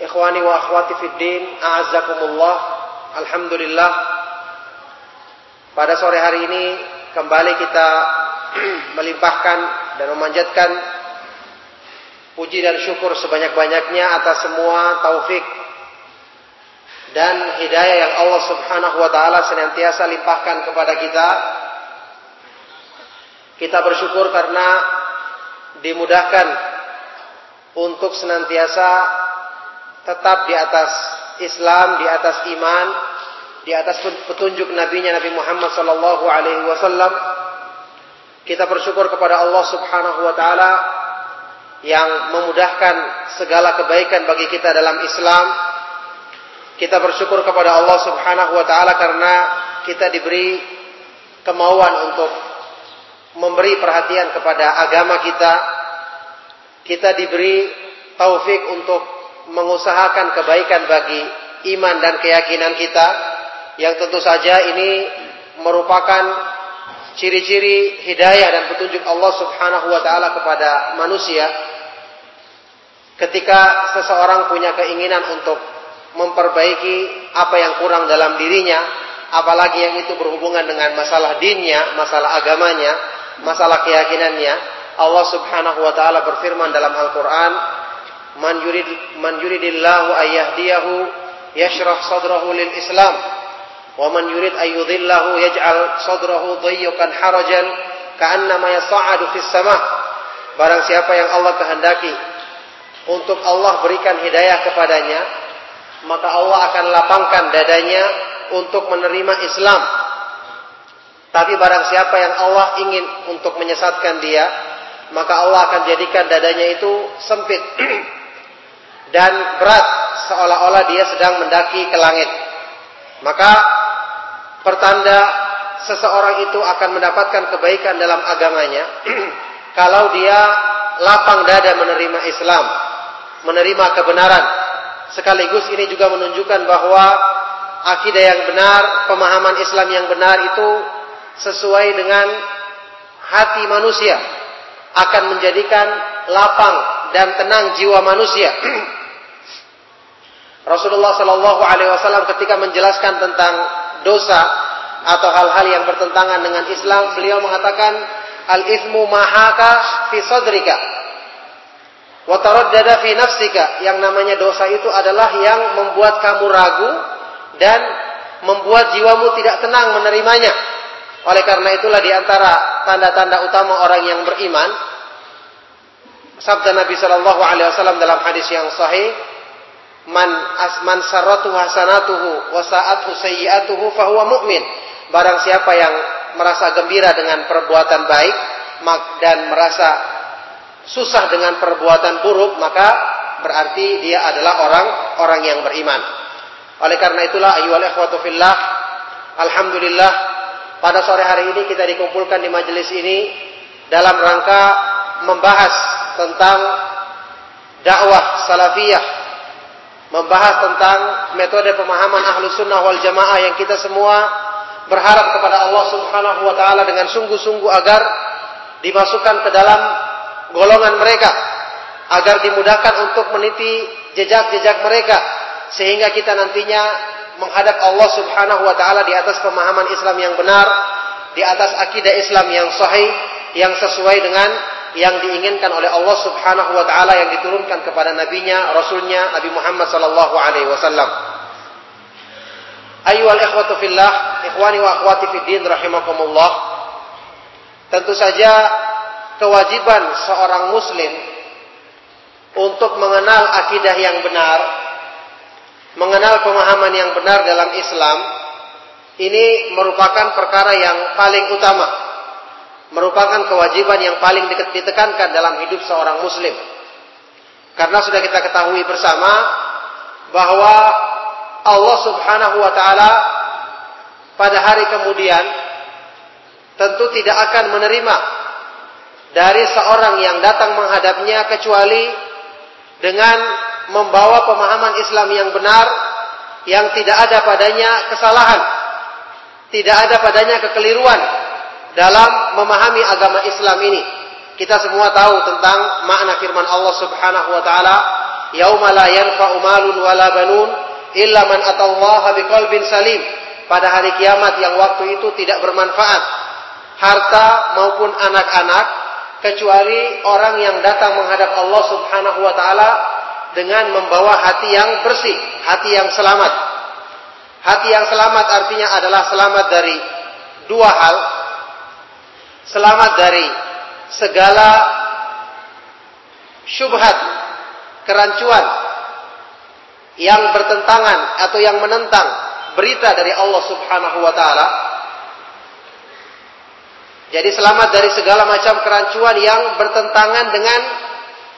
Ikhwani wa akhwati fid din, a'azzakumullah. Alhamdulillah. Pada sore hari ini kembali kita melimpahkan dan memanjatkan puji dan syukur sebanyak-banyaknya atas semua taufik dan hidayah yang Allah Subhanahu wa taala senantiasa limpahkan kepada kita. Kita bersyukur karena dimudahkan untuk senantiasa tetap di atas Islam, di atas iman, di atas petunjuk nabinya Nabi Muhammad sallallahu alaihi wasallam. Kita bersyukur kepada Allah Subhanahu wa taala yang memudahkan segala kebaikan bagi kita dalam Islam. Kita bersyukur kepada Allah Subhanahu wa taala karena kita diberi kemauan untuk memberi perhatian kepada agama kita. Kita diberi taufik untuk mengusahakan kebaikan bagi iman dan keyakinan kita. Yang tentu saja ini merupakan ciri-ciri hidayah dan petunjuk Allah Subhanahu wa taala kepada manusia. Ketika seseorang punya keinginan untuk memperbaiki apa yang kurang dalam dirinya apalagi yang itu berhubungan dengan masalah dinnya, masalah agamanya, masalah keyakinannya Allah Subhanahu wa taala berfirman dalam Al-Qur'an man yurid man yuridillahu ayyahdiyahu yashrah sadrahu lil Islam. Wa man yurid ayyudhillahu yaj'al sadrahu dayyqan harajan ka'annama yas'adu fis sama barang siapa yang Allah kehendaki untuk Allah berikan hidayah kepadanya maka Allah akan lapangkan dadanya untuk menerima Islam. Tapi barang siapa yang Allah ingin untuk menyesatkan dia maka Allah akan jadikan dadanya itu sempit dan berat seolah-olah dia sedang mendaki ke langit. Maka pertanda seseorang itu akan mendapatkan kebaikan dalam agamanya kalau dia lapang dada menerima Islam, menerima kebenaran. Sekaligus ini juga menunjukkan bahwa akidah yang benar, pemahaman Islam yang benar itu sesuai dengan hati manusia akan menjadikan lapang dan tenang jiwa manusia. Rasulullah Shallallahu Alaihi Wasallam ketika menjelaskan tentang dosa atau hal-hal yang bertentangan dengan Islam, beliau mengatakan al ismu mahaka fi sadrika wa taraddada fi nafsika. Yang namanya dosa itu adalah yang membuat kamu ragu dan membuat jiwamu tidak tenang menerimanya. Oleh karena itulah di antara tanda-tanda utama orang yang beriman, sabda Nabi Shallallahu Alaihi Wasallam dalam hadis yang sahih, man asman saratu hasanatuhu wa sa'atuhu sayyi'atuhu fahuwa mu'min. Barang siapa yang merasa gembira dengan perbuatan baik dan merasa susah dengan perbuatan buruk, maka berarti dia adalah orang orang yang beriman. Oleh karena itulah ayyuhal ikhwatu fillah, alhamdulillah pada sore hari ini kita dikumpulkan di majelis ini dalam rangka membahas tentang dakwah salafiyah membahas tentang metode pemahaman ahlu sunnah wal jamaah yang kita semua berharap kepada Allah Subhanahu wa taala dengan sungguh-sungguh agar dimasukkan ke dalam golongan mereka agar dimudahkan untuk meniti jejak-jejak mereka sehingga kita nantinya menghadap Allah Subhanahu wa taala di atas pemahaman Islam yang benar, di atas akidah Islam yang sahih yang sesuai dengan yang diinginkan oleh Allah Subhanahu wa taala yang diturunkan kepada nabinya, rasulnya Nabi Muhammad sallallahu alaihi wasallam. Ayyuhal ikhwatu fillah, ikhwani wa akhwati fid din rahimakumullah. Tentu saja kewajiban seorang muslim untuk mengenal akidah yang benar, mengenal pemahaman yang benar dalam Islam, ini merupakan perkara yang paling utama. Merupakan kewajiban yang paling ditekankan dalam hidup seorang muslim. Karena sudah kita ketahui bersama bahwa Allah Subhanahu wa taala pada hari kemudian tentu tidak akan menerima dari seorang yang datang menghadapnya kecuali dengan membawa pemahaman Islam yang benar yang tidak ada padanya kesalahan, tidak ada padanya kekeliruan dalam memahami agama Islam ini. Kita semua tahu tentang makna firman Allah Subhanahu wa taala, "Yauma la yanfa'u malun wala banun illa man atallaha biqalbin salim." Pada hari kiamat yang waktu itu tidak bermanfaat harta maupun anak-anak kecuali orang yang datang menghadap Allah Subhanahu wa taala dengan membawa hati yang bersih, hati yang selamat. Hati yang selamat artinya adalah selamat dari dua hal. Selamat dari segala syubhat, kerancuan yang bertentangan atau yang menentang berita dari Allah Subhanahu wa taala. Jadi selamat dari segala macam kerancuan yang bertentangan dengan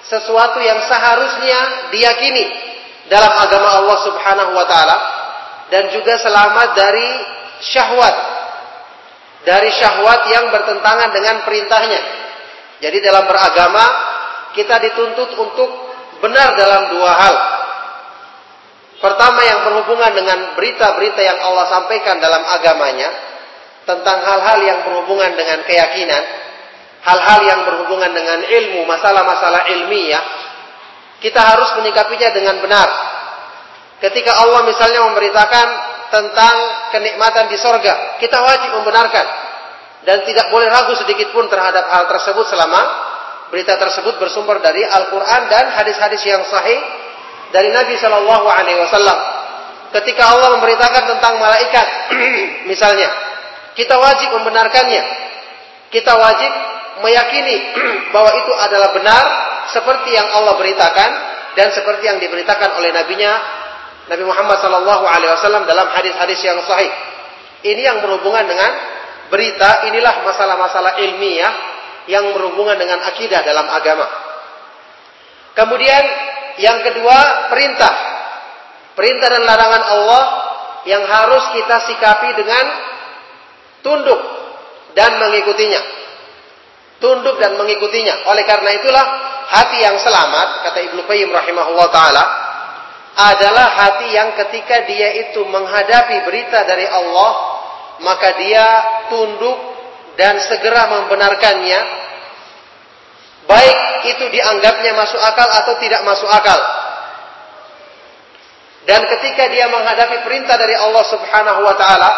sesuatu yang seharusnya diyakini dalam agama Allah Subhanahu wa taala. Dan juga selamat dari syahwat dari syahwat yang bertentangan dengan perintahnya. Jadi dalam beragama kita dituntut untuk benar dalam dua hal. Pertama yang berhubungan dengan berita-berita yang Allah sampaikan dalam agamanya tentang hal-hal yang berhubungan dengan keyakinan, hal-hal yang berhubungan dengan ilmu, masalah-masalah ilmiah, kita harus menyikapinya dengan benar. Ketika Allah misalnya memberitakan tentang kenikmatan di sorga, kita wajib membenarkan dan tidak boleh ragu sedikit pun terhadap hal tersebut selama berita tersebut bersumber dari Al-Quran dan hadis-hadis yang sahih dari Nabi Shallallahu Alaihi Wasallam. Ketika Allah memberitakan tentang malaikat, misalnya, kita wajib membenarkannya. Kita wajib meyakini bahwa itu adalah benar seperti yang Allah beritakan dan seperti yang diberitakan oleh nabinya Nabi Muhammad sallallahu alaihi wasallam dalam hadis-hadis yang sahih. Ini yang berhubungan dengan berita, inilah masalah-masalah ilmiah yang berhubungan dengan akidah dalam agama. Kemudian yang kedua, perintah. Perintah dan larangan Allah yang harus kita sikapi dengan tunduk dan mengikutinya. Tunduk dan mengikutinya. Oleh karena itulah hati yang selamat kata Ibnu Qayyim rahimahullah taala adalah hati yang ketika dia itu menghadapi berita dari Allah maka dia tunduk dan segera membenarkannya. Baik itu dianggapnya masuk akal atau tidak masuk akal. Dan ketika dia menghadapi perintah dari Allah Subhanahu wa taala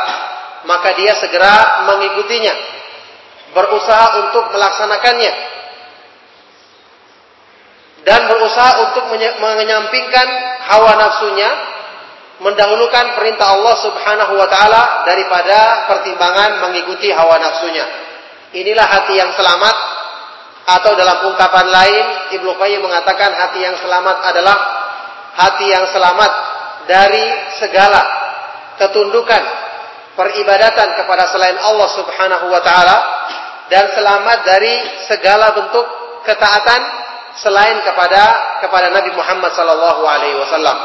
maka dia segera mengikutinya, berusaha untuk melaksanakannya, dan berusaha untuk menyampingkan hawa nafsunya, mendahulukan perintah Allah Subhanahu wa taala daripada pertimbangan mengikuti hawa nafsunya. Inilah hati yang selamat atau dalam ungkapan lain Ibnu Qayyim mengatakan hati yang selamat adalah hati yang selamat dari segala ketundukan peribadatan kepada selain Allah Subhanahu wa taala dan selamat dari segala bentuk ketaatan selain kepada kepada Nabi Muhammad sallallahu alaihi wasallam.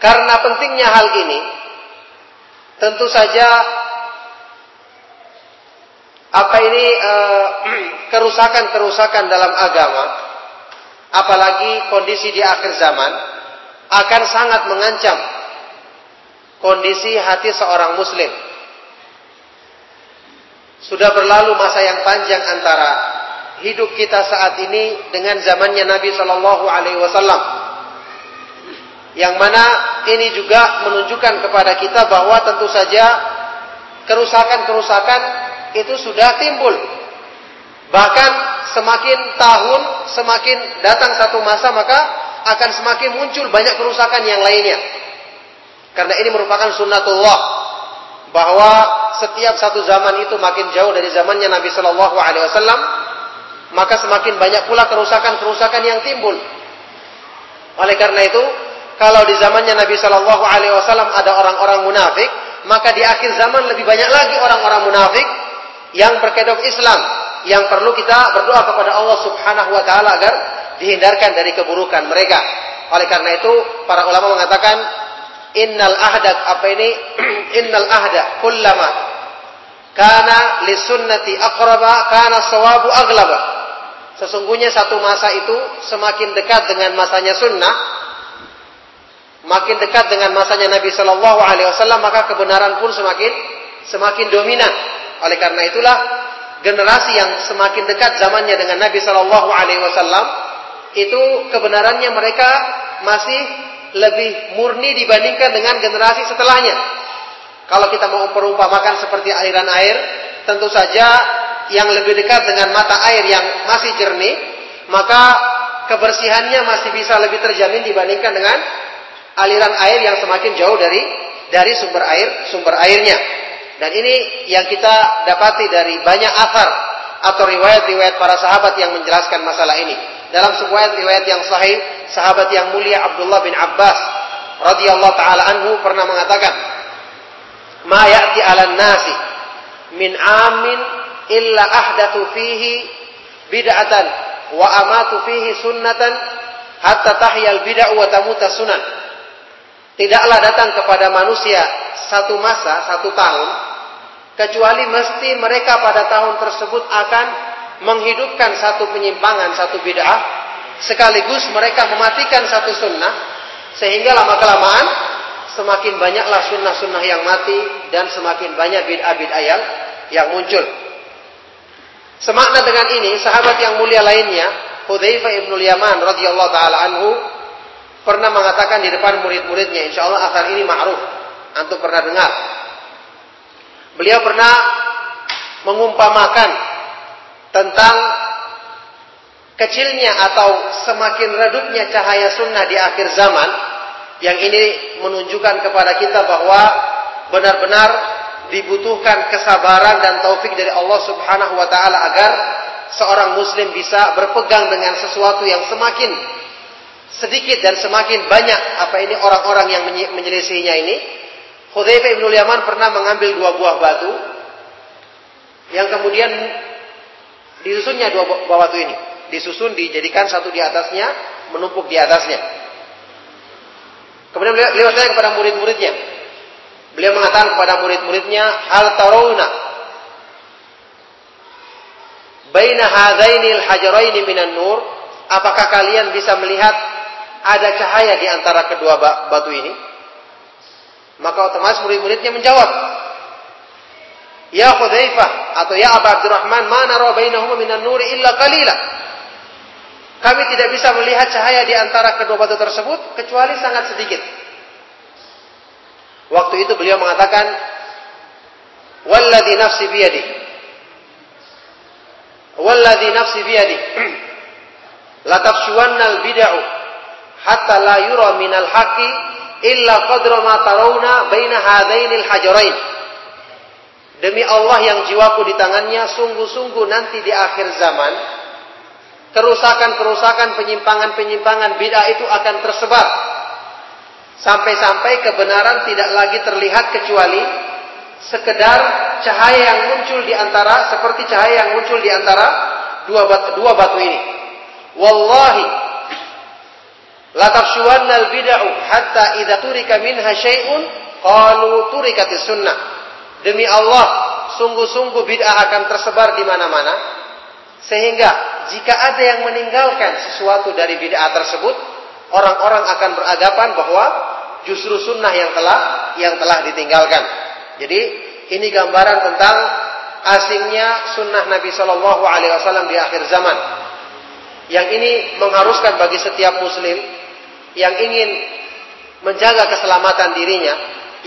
Karena pentingnya hal ini tentu saja apa ini kerusakan-kerusakan dalam agama apalagi kondisi di akhir zaman akan sangat mengancam kondisi hati seorang muslim. Sudah berlalu masa yang panjang antara hidup kita saat ini dengan zamannya Nabi Shallallahu Alaihi Wasallam. Yang mana ini juga menunjukkan kepada kita bahwa tentu saja kerusakan-kerusakan itu sudah timbul. Bahkan semakin tahun, semakin datang satu masa maka akan semakin muncul banyak kerusakan yang lainnya. Karena ini merupakan sunnatullah bahwa setiap satu zaman itu makin jauh dari zamannya Nabi Shallallahu Alaihi Wasallam, maka semakin banyak pula kerusakan-kerusakan yang timbul. Oleh karena itu, kalau di zamannya Nabi Shallallahu Alaihi Wasallam ada orang-orang munafik, maka di akhir zaman lebih banyak lagi orang-orang munafik yang berkedok Islam, yang perlu kita berdoa kepada Allah Subhanahu Wa Taala agar dihindarkan dari keburukan mereka. Oleh karena itu, para ulama mengatakan innal ahda apa ini innal ahda kullama kana li sunnati aqraba kana sawabu aghlaba sesungguhnya satu masa itu semakin dekat dengan masanya sunnah makin dekat dengan masanya Nabi Shallallahu Alaihi Wasallam maka kebenaran pun semakin semakin dominan oleh karena itulah generasi yang semakin dekat zamannya dengan Nabi Shallallahu Alaihi Wasallam itu kebenarannya mereka masih lebih murni dibandingkan dengan generasi setelahnya. Kalau kita mau perumpamakan seperti aliran air, tentu saja yang lebih dekat dengan mata air yang masih jernih, maka kebersihannya masih bisa lebih terjamin dibandingkan dengan aliran air yang semakin jauh dari dari sumber air sumber airnya. Dan ini yang kita dapati dari banyak akar atau riwayat-riwayat para sahabat yang menjelaskan masalah ini. Dalam sebuah riwayat yang sahih, sahabat yang mulia Abdullah bin Abbas radhiyallahu taala anhu pernah mengatakan, "Ma ya'ti 'alan nasi min amin illa ahdathu fihi bid'atan wa amatu fihi sunnatan hatta tahyal bid'ah wa tamuta sunan." Tidaklah datang kepada manusia satu masa, satu tahun, kecuali mesti mereka pada tahun tersebut akan menghidupkan satu penyimpangan, satu bid'ah, sekaligus mereka mematikan satu sunnah, sehingga lama kelamaan semakin banyaklah sunnah-sunnah yang mati dan semakin banyak bid'ah-bid'ah yang yang muncul. Semakna dengan ini, sahabat yang mulia lainnya, Hudzaifah ibn Yaman radhiyallahu taala anhu pernah mengatakan di depan murid-muridnya, insya Allah asal ini ma'ruf, antum pernah dengar. Beliau pernah mengumpamakan tentang kecilnya atau semakin redupnya cahaya sunnah di akhir zaman yang ini menunjukkan kepada kita bahwa benar-benar dibutuhkan kesabaran dan taufik dari Allah Subhanahu wa taala agar seorang muslim bisa berpegang dengan sesuatu yang semakin sedikit dan semakin banyak apa ini orang-orang yang menyelisihinya ini Hudzaifah bin Yaman pernah mengambil dua buah batu yang kemudian Disusunnya dua buah batu ini. Disusun, dijadikan satu di atasnya, menumpuk di atasnya. Kemudian beliau, tanya kepada murid-muridnya. Beliau mengatakan kepada murid-muridnya, Hal tarawna baina hadainil hajaraini minan nur, apakah kalian bisa melihat ada cahaya di antara kedua batu ini? Maka otomatis murid-muridnya menjawab, Ya Hudzaifah atau ya Abu Abdurrahman, mana nara bainahuma minan nuri illa qalila. Kami tidak bisa melihat cahaya di antara kedua batu tersebut kecuali sangat sedikit. Waktu itu beliau mengatakan, "Walladzi nafsi biyadi." Walladzi nafsi biyadi. La tafshuwanna al-bid'u hatta la yura minal haqqi illa qadra ma tarawna baina hadainil hajarain. Demi Allah yang jiwaku di tangannya, sungguh-sungguh nanti di akhir zaman, kerusakan-kerusakan, penyimpangan-penyimpangan bid'ah itu akan tersebar. Sampai-sampai kebenaran tidak lagi terlihat kecuali sekedar cahaya yang muncul di antara, seperti cahaya yang muncul di antara dua batu, dua batu ini. Wallahi, la tafshuwanna al-bid'u hatta idza turika minha syai'un qalu turikatis sunnah. Demi Allah, sungguh-sungguh bid'ah akan tersebar di mana-mana. Sehingga jika ada yang meninggalkan sesuatu dari bid'ah tersebut, orang-orang akan beragapan bahwa justru sunnah yang telah yang telah ditinggalkan. Jadi ini gambaran tentang asingnya sunnah Nabi Shallallahu Alaihi Wasallam di akhir zaman. Yang ini mengharuskan bagi setiap Muslim yang ingin menjaga keselamatan dirinya,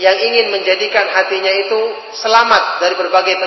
yang ingin menjadikan hatinya itu selamat dari berbagai